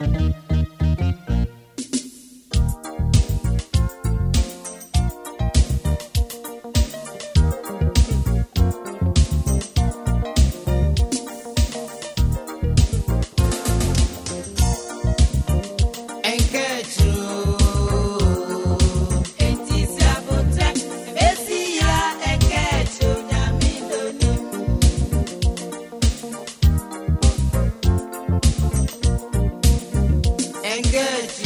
Thank good.